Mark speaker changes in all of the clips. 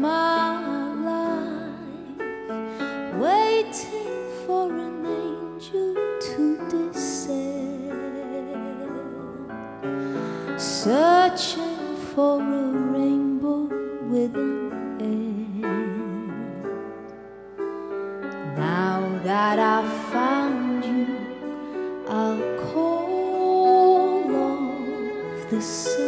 Speaker 1: my life, waiting for an angel to descend, searching for a rainbow with an end. Now that I've found you, I'll call off the search,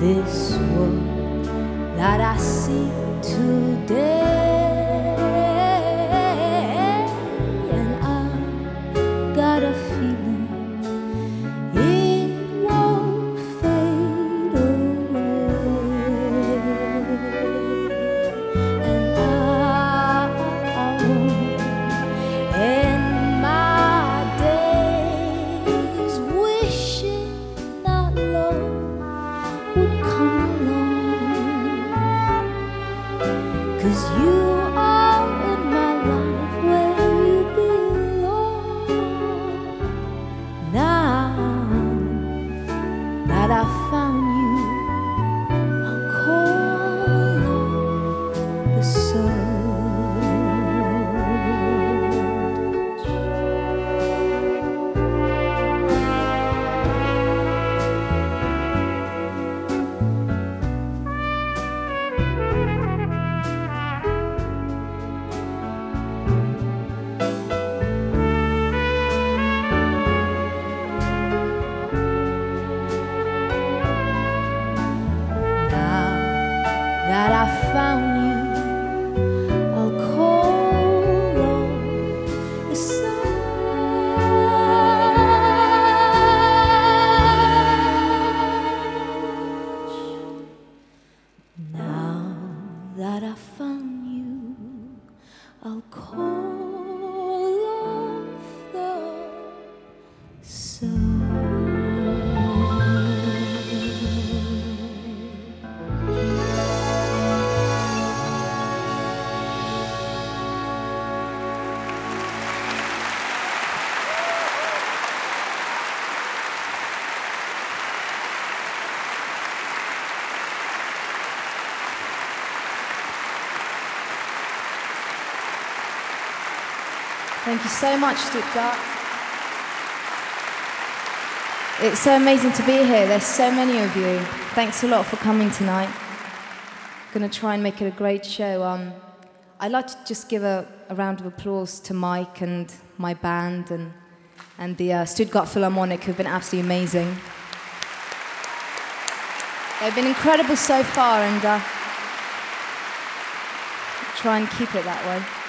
Speaker 1: this I'll
Speaker 2: Thank you so much, Stuttgart. It's so amazing to be here. There's so many of you. Thanks a lot for coming tonight. I'm Going to try and make it a great show. Um, I'd like to just give a, a round of applause to Mike and my band and, and the uh, Stuttgart Philharmonic, who've been absolutely amazing. They've been incredible so far, and uh, try and keep it that way.